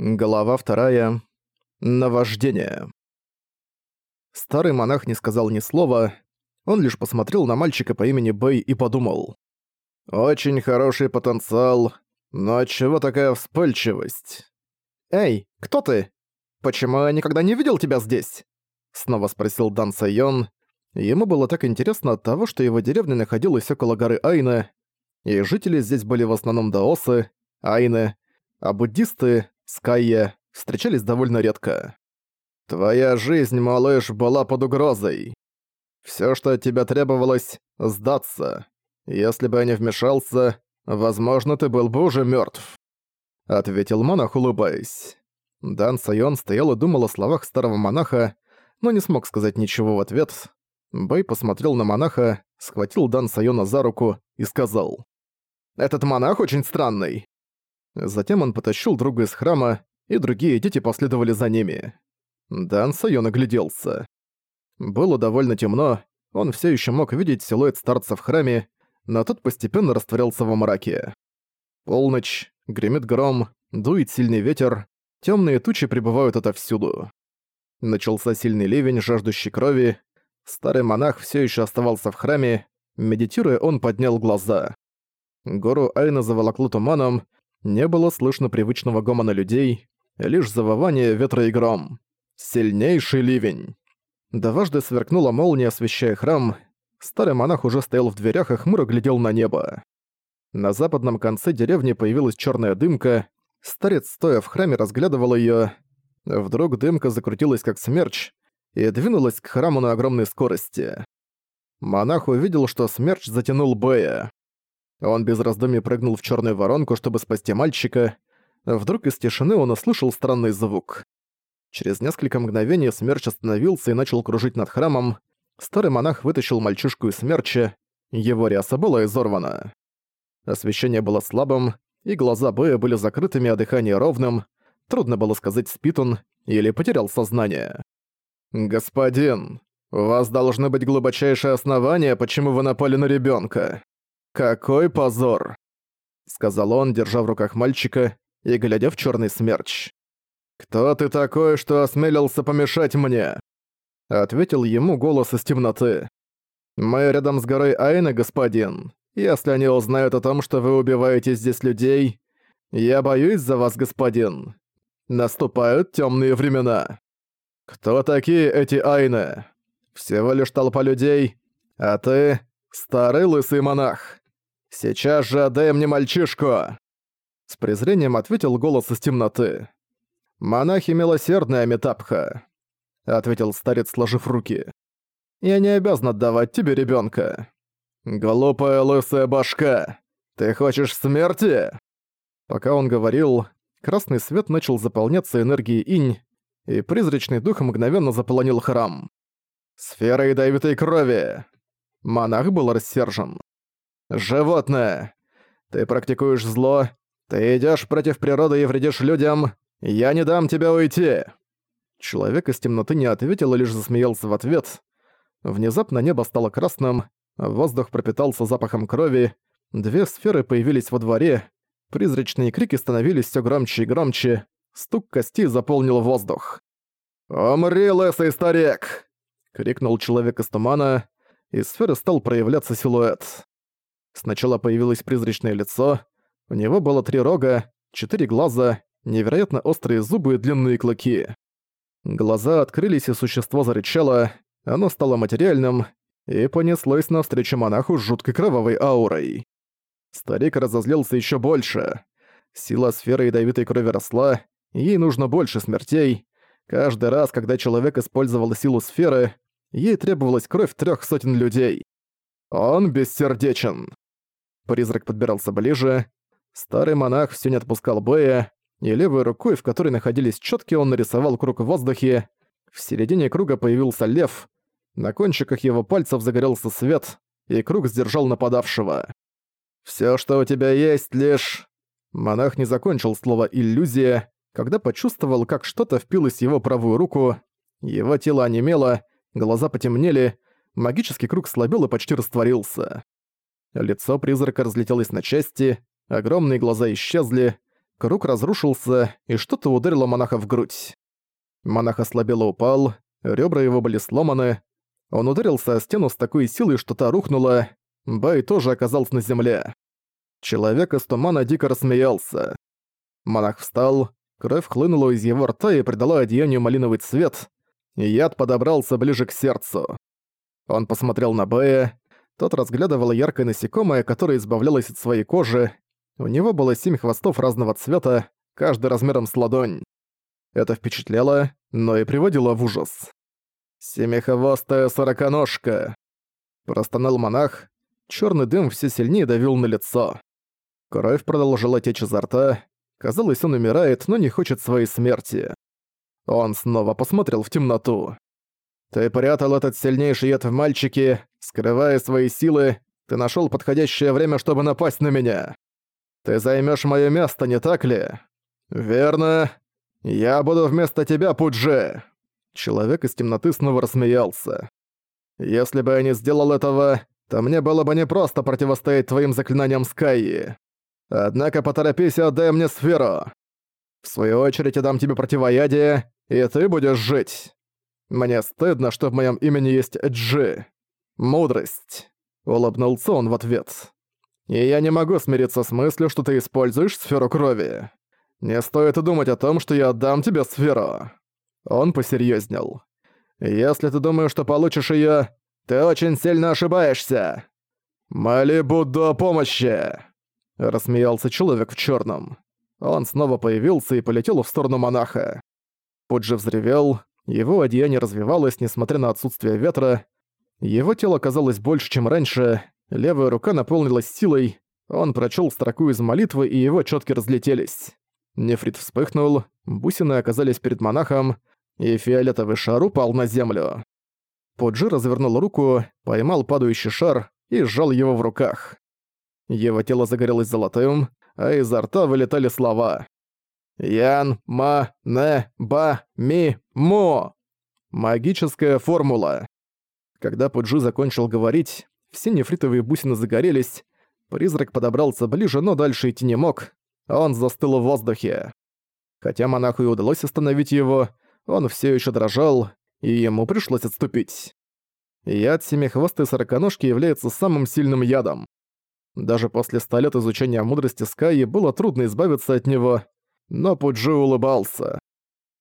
Глава вторая. Наваждение. Старый монах не сказал ни слова, он лишь посмотрел на мальчика по имени Бэй и подумал. «Очень хороший потенциал, но отчего такая вспыльчивость?» «Эй, кто ты? Почему я никогда не видел тебя здесь?» Снова спросил Дан Сайон. Ему было так интересно от того, что его деревня находилась около горы Айна, и жители здесь были в основном даосы, айны, а буддисты Скайя встречались довольно редко. «Твоя жизнь, малыш, была под угрозой. Всё, что от тебя требовалось — сдаться. Если бы я не вмешался, возможно, ты был бы уже мёртв», — ответил монах, улыбаясь. Дан Сайон стоял и думал о словах старого монаха, но не смог сказать ничего в ответ. Бэй посмотрел на монаха, схватил Дан Сайона за руку и сказал. «Этот монах очень странный. Затем он потащил друга из храма, и другие дети последовали за ними. Дан Сайон огляделся. Было довольно темно, он все еще мог видеть силуэт старца в храме, но тот постепенно растворялся во мраке. Полночь, гремит гром, дует сильный ветер, темные тучи прибывают отовсюду. Начался сильный ливень, жаждущий крови. Старый монах все еще оставался в храме, медитируя, он поднял глаза. Гору Айна заволокло туманом, не было слышно привычного гомона людей, лишь завывание ветра и гром. Сильнейший ливень. Дважды сверкнула молния, освещая храм. Старый монах уже стоял в дверях и хмуро глядел на небо. На западном конце деревни появилась черная дымка. Старец, стоя в храме, разглядывал ее. Вдруг дымка закрутилась как смерч и двинулась к храму на огромной скорости. Монах увидел, что смерч затянул Бэя. Он без раздумий прыгнул в черную воронку, чтобы спасти мальчика. Вдруг из тишины он услышал странный звук. Через несколько мгновений смерч остановился и начал кружить над храмом. Старый монах вытащил мальчишку из смерча. Его ряса была изорвана. Освещение было слабым, и глаза Бэя были закрытыми, а дыхание ровным. Трудно было сказать, спит он или потерял сознание. «Господин, у вас должны быть глубочайшие основания, почему вы напали на ребенка. «Какой позор!» — сказал он, держа в руках мальчика и глядя в черный смерч. «Кто ты такой, что осмелился помешать мне?» Ответил ему голос из темноты. «Мы рядом с горой Айна, господин. Если они узнают о том, что вы убиваете здесь людей, я боюсь за вас, господин. Наступают темные времена. Кто такие эти Айны? Всего лишь толпа людей, а ты — старый лысый монах. «Сейчас же отдай мне мальчишку!» С презрением ответил голос из темноты. «Монахи милосердная Метапха», — ответил старец, сложив руки. «Я не обязан отдавать тебе ребенка. «Глупая лысая башка! Ты хочешь смерти?» Пока он говорил, красный свет начал заполняться энергией инь, и призрачный дух мгновенно заполонил храм. «Сфера ядовитой крови!» Монах был рассержен. «Животное! Ты практикуешь зло, ты идёшь против природы и вредишь людям, я не дам тебя уйти!» Человек из темноты не ответил и лишь засмеялся в ответ. Внезапно небо стало красным, воздух пропитался запахом крови, две сферы появились во дворе, призрачные крики становились всё громче и громче, стук костей заполнил воздух. «Умри, лысый старик!» — крикнул человек из тумана, и сферы стал проявляться силуэт. Сначала появилось призрачное лицо, у него было три рога, четыре глаза, невероятно острые зубы и длинные клыки. Глаза открылись, и существо зарычало, оно стало материальным и понеслось навстречу монаху с жуткой кровавой аурой. Старик разозлился еще больше. Сила сферы ядовитой крови росла, ей нужно больше смертей. Каждый раз, когда человек использовал силу сферы, ей требовалась кровь трех сотен людей. Он бессердечен. Призрак подбирался ближе. Старый монах все не отпускал Бэя, и левой рукой, в которой находились четки, он нарисовал круг в воздухе. В середине круга появился лев. На кончиках его пальцев загорелся свет, и круг сдержал нападавшего. Все, что у тебя есть, лишь...» Монах не закончил слово «иллюзия», когда почувствовал, как что-то впилось в его правую руку. Его тело онемело, глаза потемнели, магический круг слабел и почти растворился. Лицо призрака разлетелось на части, огромные глаза исчезли, круг разрушился, и что-то ударило монаха в грудь. Монах ослабело упал, ребра его были сломаны. Он ударился о стену с такой силой, что та рухнула. Бай тоже оказался на земле. Человек из тумана дико рассмеялся. Монах встал, кровь хлынула из его рта и придала одеянию малиновый цвет, и яд подобрался ближе к сердцу. Он посмотрел на Бэя, тот разглядывал яркое насекомое, которое избавлялось от своей кожи. У него было семь хвостов разного цвета, каждый размером с ладонь. Это впечатляло, но и приводило в ужас. «Семихвостая сороконожка!» Простонал монах, черный дым все сильнее давил на лицо. Кровь продолжила течь изо рта. Казалось, он умирает, но не хочет своей смерти. Он снова посмотрел в темноту. «Ты прятал этот сильнейший яд в мальчике, скрывая свои силы, ты нашел подходящее время, чтобы напасть на меня. Ты займешь мое место, не так ли? Верно. Я буду вместо тебя, Пуджи!» Человек из темноты снова рассмеялся. «Если бы я не сделал этого, то мне было бы непросто противостоять твоим заклинаниям Скайи. Однако поторопись и отдай мне сферу. В свою очередь я дам тебе противоядие, и ты будешь жить. Мне стыдно, что в моем имени есть Джи. Мудрость. Улыбнулся он в ответ. И я не могу смириться с мыслью, что ты используешь сферу крови. Не стоит и думать о том, что я отдам тебе сферу. Он посерьезнел. Если ты думаешь, что получишь ее, ты очень сильно ошибаешься. Моли Будду о помощи. Рассмеялся человек в черном. Он снова появился и полетел в сторону монаха. Пуджи взревел, его одеяние развивалось, несмотря на отсутствие ветра. Его тело казалось больше, чем раньше, левая рука наполнилась силой, он прочел строку из молитвы, и его четки разлетелись. Нефрит вспыхнул, бусины оказались перед монахом, и фиолетовый шар упал на землю. Пуджи развернул руку, поймал падающий шар и сжал его в руках. Его тело загорелось золотым, а изо рта вылетали слова. Ян, ма, не, ба, ми, мо. Магическая формула. Когда Пуджи закончил говорить, все нефритовые бусины загорелись, призрак подобрался ближе, но дальше идти не мог, а он застыл в воздухе. Хотя монаху и удалось остановить его, он все еще дрожал, и ему пришлось отступить. Яд семихвостой сороконожки является самым сильным ядом. Даже после ста лет изучения мудрости Скайи было трудно избавиться от него, но Пуджи улыбался.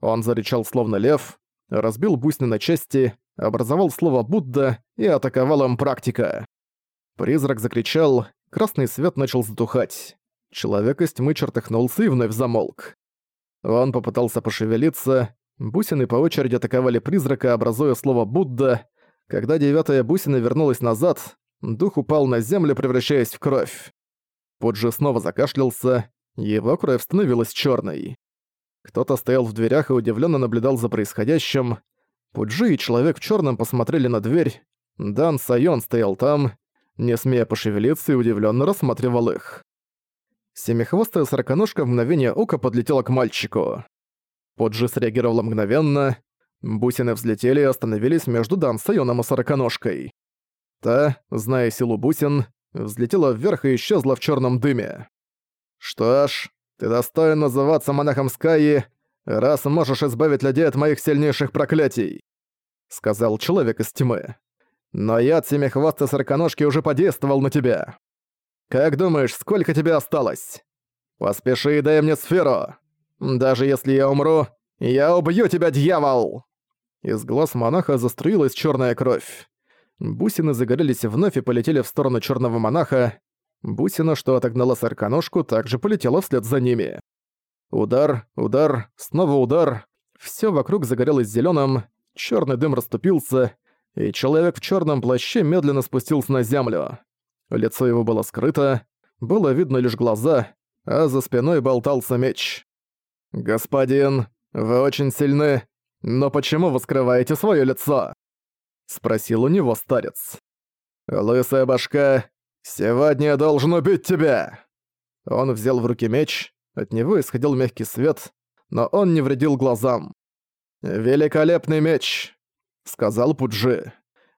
Он зарычал словно лев, разбил бусины на части, образовал слово «Будда» и атаковал им практика. Призрак закричал, красный свет начал затухать. Человек из тьмы чертыхнулся и вновь замолк. Он попытался пошевелиться, бусины по очереди атаковали призрака, образуя слово «Будда». Когда девятая бусина вернулась назад, дух упал на землю, превращаясь в кровь. Пуджи снова закашлялся, его кровь становилась черной. Кто-то стоял в дверях и удивленно наблюдал за происходящим. Пуджи и человек в черном посмотрели на дверь. Дан Сайон стоял там, не смея пошевелиться и удивленно рассматривал их. Семихвостая сороконожка в мгновение ока подлетела к мальчику. Пуджи среагировала мгновенно. Бусины взлетели и остановились между Дан Сайоном и сороконожкой. Та, зная силу бусин, взлетела вверх и исчезла в черном дыме. «Что ж, ты достоин называться монахом Скайи, раз можешь избавить людей от моих сильнейших проклятий», — сказал человек из тьмы. «Но яд семихвостой сороконожки уже подействовал на тебя. Как думаешь, сколько тебе осталось? Поспеши и дай мне сферу. Даже если я умру, я убью тебя, дьявол!» Из глаз монаха заструилась черная кровь. Бусины загорелись вновь и полетели в сторону черного монаха, Бусина, что отогнала сороконожку, также полетела вслед за ними. Удар, удар, снова удар. Все вокруг загорелось зеленым, черный дым расступился, и человек в черном плаще медленно спустился на землю. Лицо его было скрыто, было видно лишь глаза, а за спиной болтался меч. «Господин, вы очень сильны, но почему вы скрываете свое лицо?» — спросил у него старец. «Лысая башка, «Сегодня я должен убить тебя!» Он взял в руки меч, от него исходил мягкий свет, но он не вредил глазам. «Великолепный меч!» — сказал Пуджи.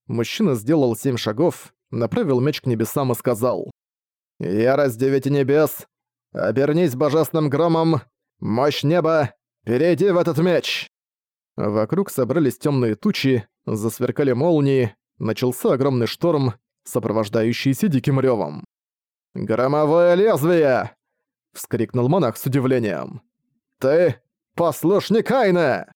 Мужчина сделал семь шагов, направил меч к небесам и сказал. «Ярость девяти небес, Обернись божественным громом! Мощь неба! Перейди в этот меч!» Вокруг собрались темные тучи, засверкали молнии, начался огромный шторм, сопровождающийся диким ревом. «Громовое лезвие!» — вскрикнул монах с удивлением. «Ты послушник Айна!»